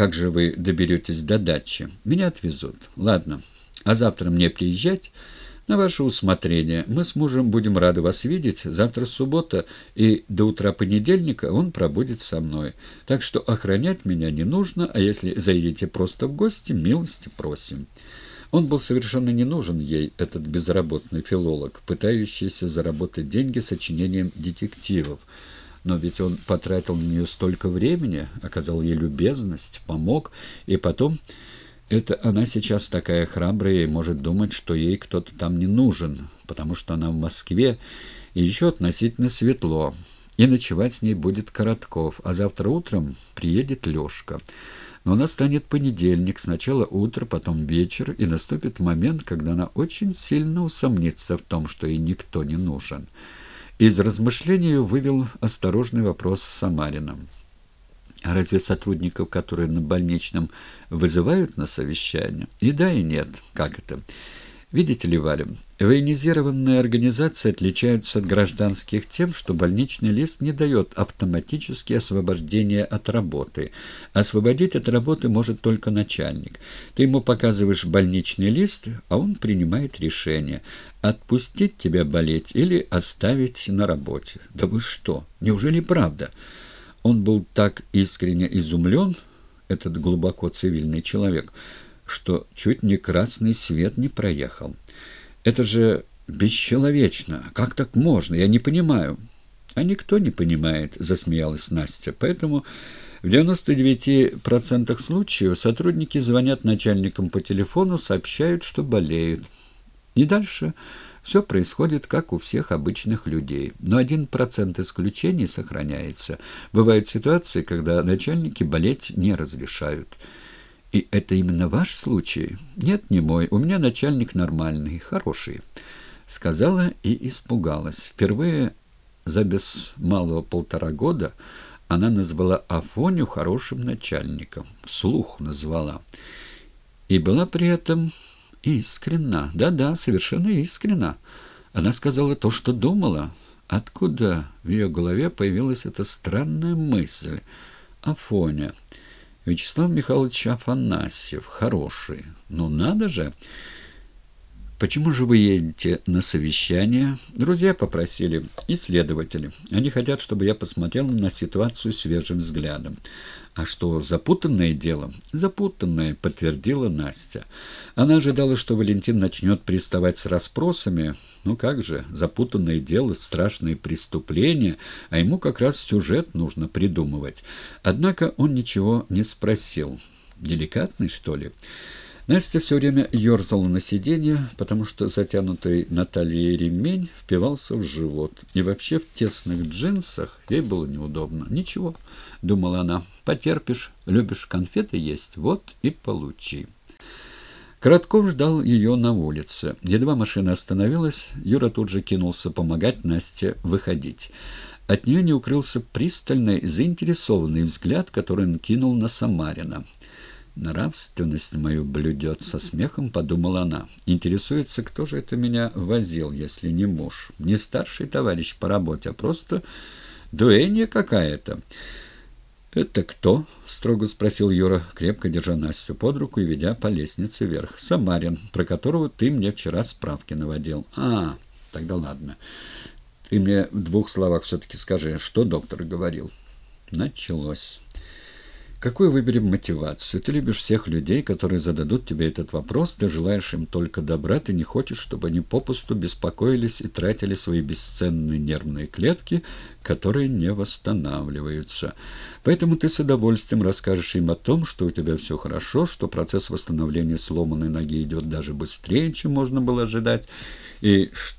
Как же вы доберетесь до дачи? Меня отвезут. Ладно. А завтра мне приезжать? На ваше усмотрение. Мы с мужем будем рады вас видеть. Завтра суббота, и до утра понедельника он пробудет со мной. Так что охранять меня не нужно, а если заедете просто в гости, милости просим». Он был совершенно не нужен ей, этот безработный филолог, пытающийся заработать деньги сочинением детективов. Но ведь он потратил на нее столько времени, оказал ей любезность, помог, и потом... Это она сейчас такая храбрая и может думать, что ей кто-то там не нужен, потому что она в Москве, и еще относительно светло, и ночевать с ней будет Коротков, а завтра утром приедет Лешка. Но настанет понедельник, сначала утро, потом вечер, и наступит момент, когда она очень сильно усомнится в том, что ей никто не нужен. Из размышлений вывел осторожный вопрос с Самарином. А разве сотрудников, которые на больничном вызывают на совещание? И да, и нет. Как это? Видите ли, Валя, военизированные организации отличаются от гражданских тем, что больничный лист не дает автоматически освобождения от работы. Освободить от работы может только начальник. Ты ему показываешь больничный лист, а он принимает решение, отпустить тебя болеть или оставить на работе. Да вы что? Неужели правда? Он был так искренне изумлен, этот глубоко цивильный человек, что чуть не красный свет не проехал. Это же бесчеловечно. Как так можно? Я не понимаю. А никто не понимает, засмеялась Настя. Поэтому в 99% случаев сотрудники звонят начальникам по телефону, сообщают, что болеют. И дальше все происходит, как у всех обычных людей. Но один процент исключений сохраняется. Бывают ситуации, когда начальники болеть не разрешают. «И это именно ваш случай?» «Нет, не мой. У меня начальник нормальный, хороший», — сказала и испугалась. Впервые за без малого полтора года она назвала Афоню хорошим начальником. Слух назвала. И была при этом искренна. Да-да, совершенно искренна. Она сказала то, что думала. Откуда в ее голове появилась эта странная мысль? Афоня... Вячеслав Михайлович Афанасьев, хороший. Ну, надо же! Почему же вы едете на совещание? Друзья попросили, исследователи. Они хотят, чтобы я посмотрел на ситуацию свежим взглядом. А что, запутанное дело? Запутанное, подтвердила Настя. Она ожидала, что Валентин начнет приставать с расспросами. Ну как же, запутанное дело, страшные преступления, а ему как раз сюжет нужно придумывать. Однако он ничего не спросил. Деликатный, что ли? Настя все время ерзала на сиденье, потому что затянутый на ремень впивался в живот. И вообще в тесных джинсах ей было неудобно. «Ничего», — думала она, — «потерпишь, любишь конфеты есть, вот и получи». Коротков ждал ее на улице. Едва машина остановилась, Юра тут же кинулся помогать Насте выходить. От нее не укрылся пристальный, заинтересованный взгляд, который он кинул на Самарина. «Нравственность мою блюдет», — со смехом подумала она. «Интересуется, кто же это меня возил, если не муж? Не старший товарищ по работе, а просто дуэнья какая-то». «Это кто?» — строго спросил Юра, крепко держа Настю под руку и ведя по лестнице вверх. «Самарин, про которого ты мне вчера справки наводил». «А, тогда ладно. Ты мне в двух словах все-таки скажи, что доктор говорил?» Началось. Какую выберем мотивацию? Ты любишь всех людей, которые зададут тебе этот вопрос, ты желаешь им только добра, ты не хочешь, чтобы они попусту беспокоились и тратили свои бесценные нервные клетки, которые не восстанавливаются. Поэтому ты с удовольствием расскажешь им о том, что у тебя все хорошо, что процесс восстановления сломанной ноги идет даже быстрее, чем можно было ожидать, и что